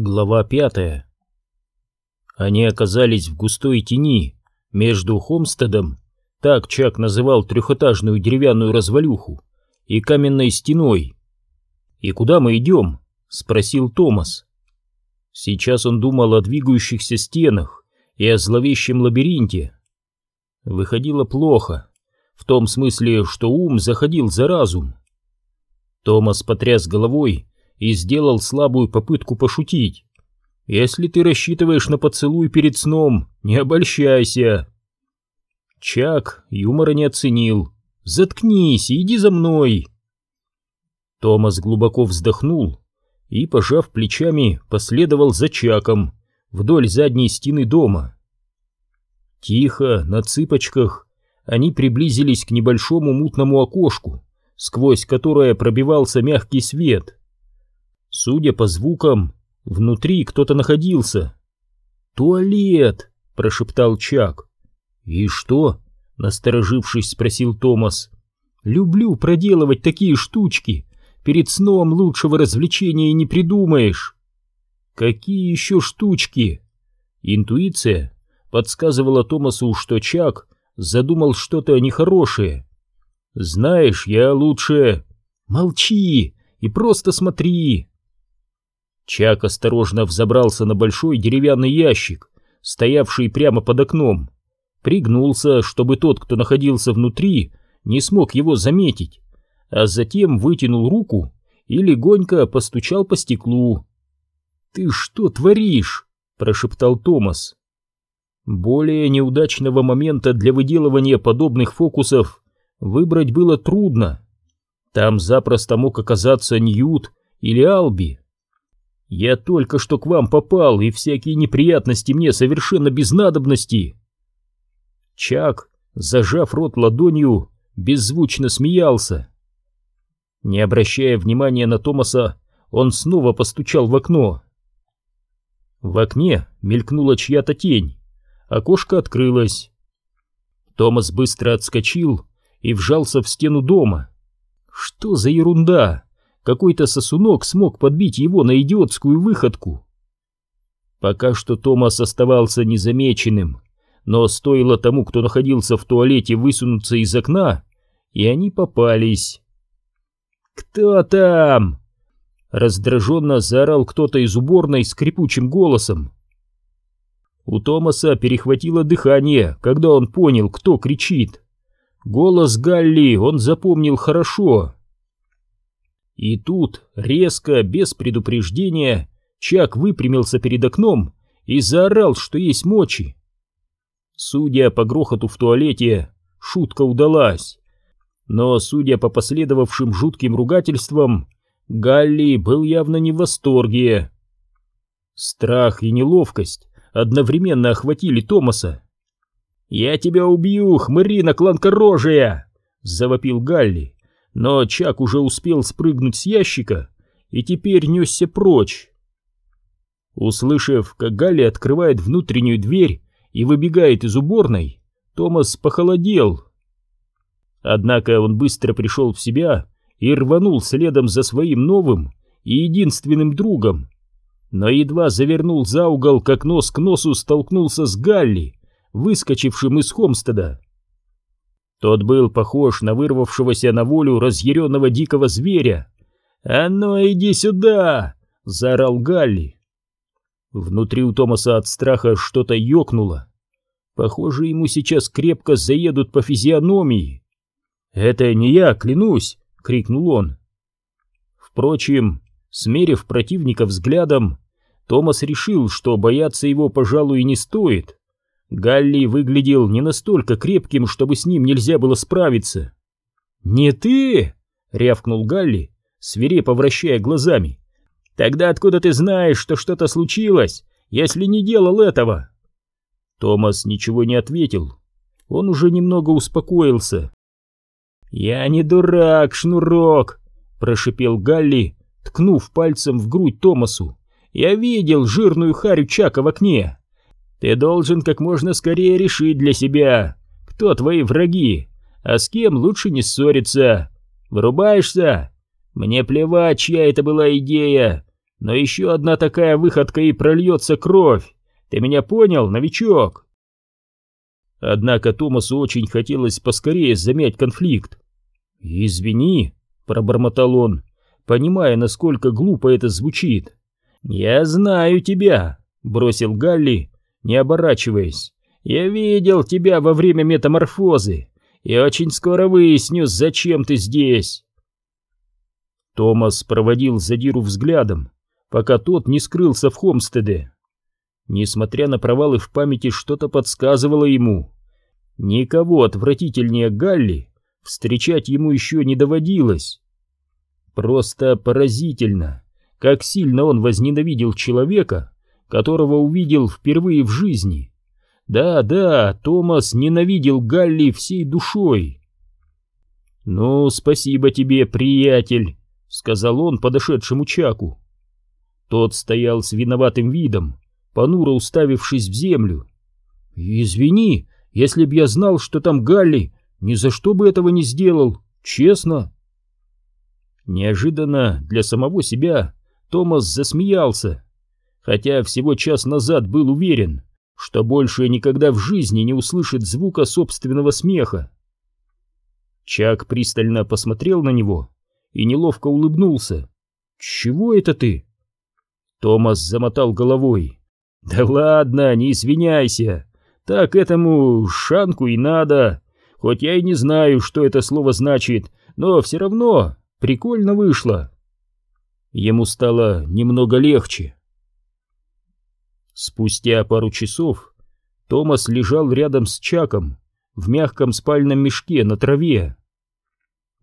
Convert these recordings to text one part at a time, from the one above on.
Глава пятая Они оказались в густой тени между Хомстедом, так Чак называл трехэтажную деревянную развалюху, и каменной стеной. «И куда мы идем?» — спросил Томас. Сейчас он думал о двигающихся стенах и о зловещем лабиринте. Выходило плохо, в том смысле, что ум заходил за разум. Томас потряс головой и сделал слабую попытку пошутить. «Если ты рассчитываешь на поцелуй перед сном, не обольщайся!» Чак юмора не оценил. «Заткнись и иди за мной!» Томас глубоко вздохнул и, пожав плечами, последовал за Чаком вдоль задней стены дома. Тихо, на цыпочках, они приблизились к небольшому мутному окошку, сквозь которое пробивался мягкий свет. Судя по звукам, внутри кто-то находился. «Туалет!» — прошептал Чак. «И что?» — насторожившись, спросил Томас. «Люблю проделывать такие штучки. Перед сном лучшего развлечения не придумаешь». «Какие еще штучки?» Интуиция подсказывала Томасу, что Чак задумал что-то нехорошее. «Знаешь, я лучше...» «Молчи и просто смотри!» Чак осторожно взобрался на большой деревянный ящик, стоявший прямо под окном, пригнулся, чтобы тот, кто находился внутри, не смог его заметить, а затем вытянул руку и легонько постучал по стеклу. «Ты что творишь?» — прошептал Томас. Более неудачного момента для выделывания подобных фокусов выбрать было трудно. Там запросто мог оказаться Ньют или Алби. Я только что к вам попал, и всякие неприятности мне совершенно без надобности. Чак, зажав рот ладонью, беззвучно смеялся. Не обращая внимания на Томаса, он снова постучал в окно. В окне мелькнула чья-то тень. Окошко открылось. Томас быстро отскочил и вжался в стену дома. Что за ерунда? Какой-то сосунок смог подбить его на идиотскую выходку. Пока что Томас оставался незамеченным, но стоило тому, кто находился в туалете, высунуться из окна, и они попались. «Кто там?» Раздраженно заорал кто-то из уборной скрипучим голосом. У Томаса перехватило дыхание, когда он понял, кто кричит. Голос Галли он запомнил хорошо. И тут, резко, без предупреждения, Чак выпрямился перед окном и заорал, что есть мочи. Судя по грохоту в туалете, шутка удалась. Но, судя по последовавшим жутким ругательствам, Галли был явно не в восторге. Страх и неловкость одновременно охватили Томаса. «Я тебя убью, хмырина кланкорожая!» — завопил Галли но Чак уже успел спрыгнуть с ящика и теперь несся прочь. Услышав, как Галли открывает внутреннюю дверь и выбегает из уборной, Томас похолодел. Однако он быстро пришел в себя и рванул следом за своим новым и единственным другом. Но едва завернул за угол, как нос к носу столкнулся с Галли, выскочившим из Хомстеда. Тот был похож на вырвавшегося на волю разъяренного дикого зверя. «А ну, иди сюда!» — заорал Галли. Внутри у Томаса от страха что-то ёкнуло. Похоже, ему сейчас крепко заедут по физиономии. «Это не я, клянусь!» — крикнул он. Впрочем, смерив противника взглядом, Томас решил, что бояться его, пожалуй, не стоит. Галли выглядел не настолько крепким, чтобы с ним нельзя было справиться. «Не ты!» — рявкнул Галли, свирепо вращая глазами. «Тогда откуда ты знаешь, что что-то случилось, если не делал этого?» Томас ничего не ответил. Он уже немного успокоился. «Я не дурак, Шнурок!» — прошипел Галли, ткнув пальцем в грудь Томасу. «Я видел жирную харю Чака в окне!» Ты должен как можно скорее решить для себя, кто твои враги, а с кем лучше не ссориться. Вырубаешься? Мне плевать, чья это была идея. но еще одна такая выходка и прольется кровь. Ты меня понял, новичок?» Однако Томасу очень хотелось поскорее замять конфликт. «Извини», — пробормотал он, понимая, насколько глупо это звучит. «Я знаю тебя», — бросил Галли, не оборачиваясь. «Я видел тебя во время метаморфозы, и очень скоро выясню, зачем ты здесь». Томас проводил задиру взглядом, пока тот не скрылся в Хомстеде. Несмотря на провалы в памяти, что-то подсказывало ему. Никого отвратительнее Галли встречать ему еще не доводилось. Просто поразительно, как сильно он возненавидел человека, которого увидел впервые в жизни. Да-да, Томас ненавидел Галли всей душой. «Ну, спасибо тебе, приятель», — сказал он подошедшему Чаку. Тот стоял с виноватым видом, понуро уставившись в землю. «Извини, если б я знал, что там Галли, ни за что бы этого не сделал, честно». Неожиданно для самого себя Томас засмеялся, хотя всего час назад был уверен, что больше никогда в жизни не услышит звука собственного смеха. Чак пристально посмотрел на него и неловко улыбнулся. «Чего это ты?» Томас замотал головой. «Да ладно, не извиняйся. Так этому шанку и надо. Хоть я и не знаю, что это слово значит, но все равно прикольно вышло». Ему стало немного легче. Спустя пару часов Томас лежал рядом с Чаком в мягком спальном мешке на траве.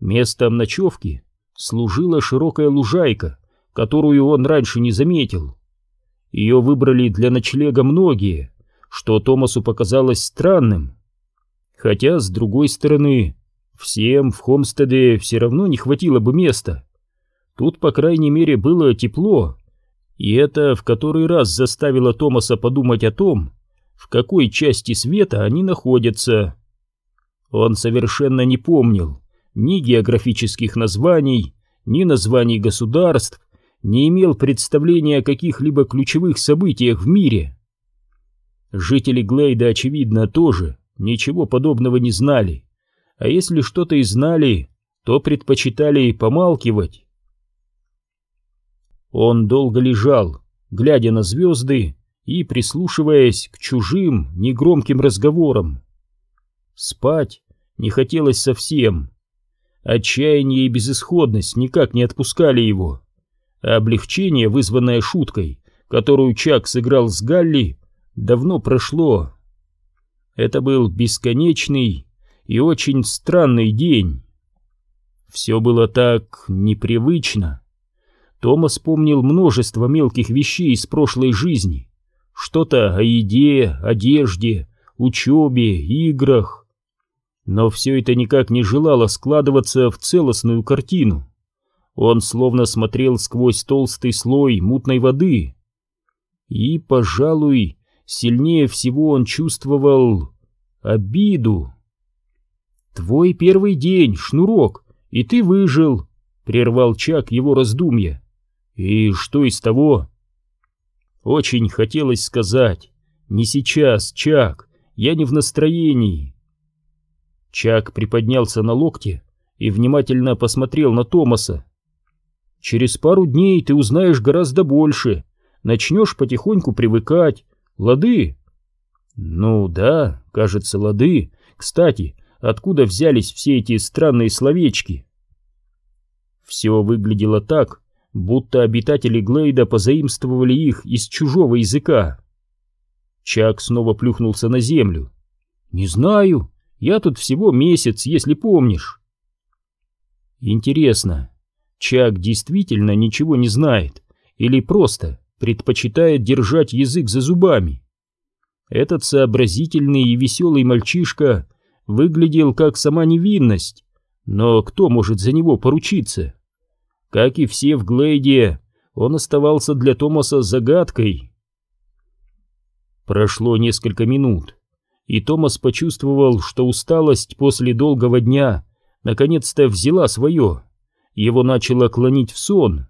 Местом ночевки служила широкая лужайка, которую он раньше не заметил. Ее выбрали для ночлега многие, что Томасу показалось странным. Хотя, с другой стороны, всем в Хомстеде все равно не хватило бы места. Тут, по крайней мере, было тепло, и это в который раз заставило Томаса подумать о том, в какой части света они находятся. Он совершенно не помнил ни географических названий, ни названий государств, не имел представления о каких-либо ключевых событиях в мире. Жители Глейда, очевидно, тоже ничего подобного не знали, а если что-то и знали, то предпочитали помалкивать. Он долго лежал, глядя на звезды и прислушиваясь к чужим, негромким разговорам. Спать не хотелось совсем. Отчаяние и безысходность никак не отпускали его а облегчение, вызванное шуткой, которую Чак сыграл с Галли, давно прошло. Это был бесконечный и очень странный день. Все было так непривычно. Томас помнил множество мелких вещей из прошлой жизни. Что-то о еде, одежде, учебе, играх. Но все это никак не желало складываться в целостную картину. Он словно смотрел сквозь толстый слой мутной воды. И, пожалуй, сильнее всего он чувствовал обиду. «Твой первый день, Шнурок, и ты выжил», — прервал Чак его раздумья. «И что из того?» Очень хотелось сказать «Не сейчас, Чак, я не в настроении». Чак приподнялся на локте и внимательно посмотрел на Томаса. Через пару дней ты узнаешь гораздо больше, начнешь потихоньку привыкать. Лады? Ну да, кажется, лады. Кстати, откуда взялись все эти странные словечки? Все выглядело так, будто обитатели Глейда позаимствовали их из чужого языка. Чак снова плюхнулся на землю. «Не знаю, я тут всего месяц, если помнишь». «Интересно, Чак действительно ничего не знает или просто предпочитает держать язык за зубами. Этот сообразительный и веселый мальчишка выглядел как сама невинность, но кто может за него поручиться? Как и все в Глейде, он оставался для Томаса загадкой. Прошло несколько минут, и Томас почувствовал, что усталость после долгого дня наконец-то взяла свое его начало клонить в сон.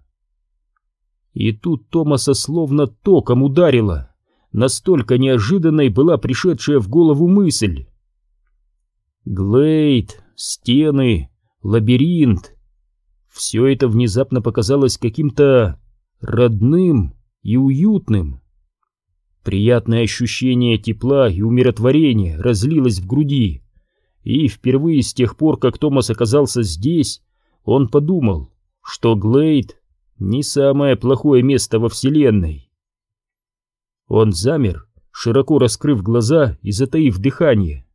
И тут Томаса словно током ударило. Настолько неожиданной была пришедшая в голову мысль. Глейд, стены, лабиринт. Все это внезапно показалось каким-то родным и уютным. Приятное ощущение тепла и умиротворения разлилось в груди, и впервые с тех пор, как Томас оказался здесь, он подумал, что Глейд не самое плохое место во Вселенной. Он замер, широко раскрыв глаза и затаив дыхание.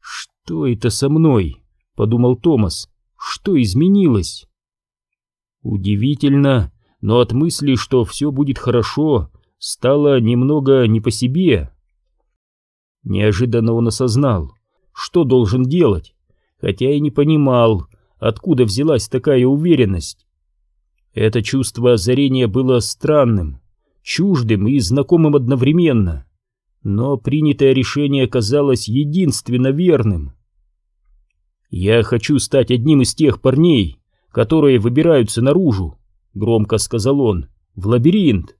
«Что это со мной?» — подумал Томас. «Что изменилось?» Удивительно, но от мысли, что все будет хорошо, стало немного не по себе. Неожиданно он осознал, что должен делать, хотя и не понимал, откуда взялась такая уверенность. Это чувство озарения было странным, чуждым и знакомым одновременно но принятое решение казалось единственно верным. «Я хочу стать одним из тех парней, которые выбираются наружу», — громко сказал он, — «в лабиринт».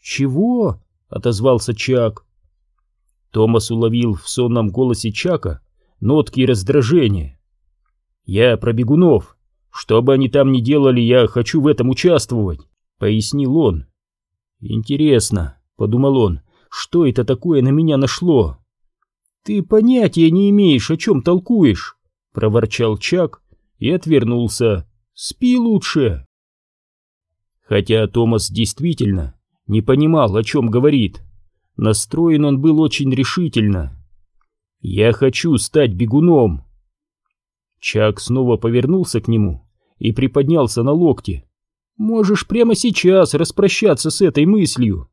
«Чего?» — отозвался Чак. Томас уловил в сонном голосе Чака нотки раздражения. «Я про бегунов. Что бы они там ни делали, я хочу в этом участвовать», — пояснил он. «Интересно», — подумал он, что это такое на меня нашло? Ты понятия не имеешь, о чем толкуешь, проворчал Чак и отвернулся. Спи лучше. Хотя Томас действительно не понимал, о чем говорит. Настроен он был очень решительно. «Я хочу стать бегуном!» Чак снова повернулся к нему и приподнялся на локте. «Можешь прямо сейчас распрощаться с этой мыслью!»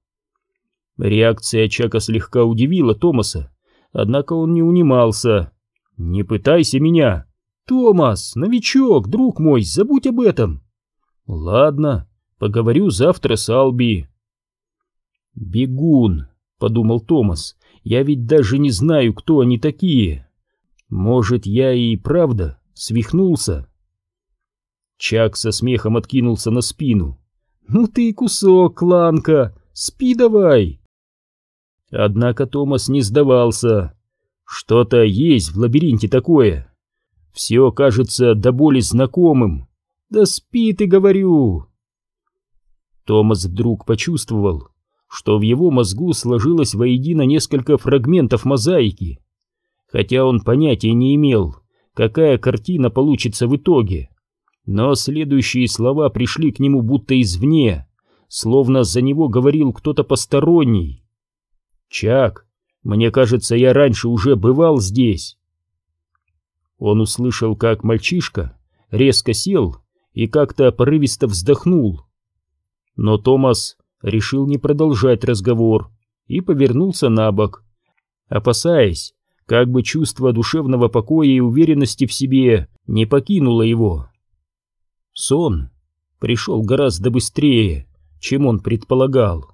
Реакция Чака слегка удивила Томаса, однако он не унимался. «Не пытайся меня!» «Томас, новичок, друг мой, забудь об этом!» «Ладно, поговорю завтра с Алби». «Бегун», — подумал Томас, — «я ведь даже не знаю, кто они такие. Может, я и правда свихнулся?» Чак со смехом откинулся на спину. «Ну ты кусок, Кланка, спи давай!» Однако Томас не сдавался. Что-то есть в лабиринте такое. Все кажется до боли знакомым. Да спи ты, говорю. Томас вдруг почувствовал, что в его мозгу сложилось воедино несколько фрагментов мозаики, хотя он понятия не имел, какая картина получится в итоге. Но следующие слова пришли к нему будто извне, словно за него говорил кто-то посторонний. «Чак, мне кажется, я раньше уже бывал здесь». Он услышал, как мальчишка резко сел и как-то порывисто вздохнул. Но Томас решил не продолжать разговор и повернулся на бок, опасаясь, как бы чувство душевного покоя и уверенности в себе не покинуло его. Сон пришел гораздо быстрее, чем он предполагал.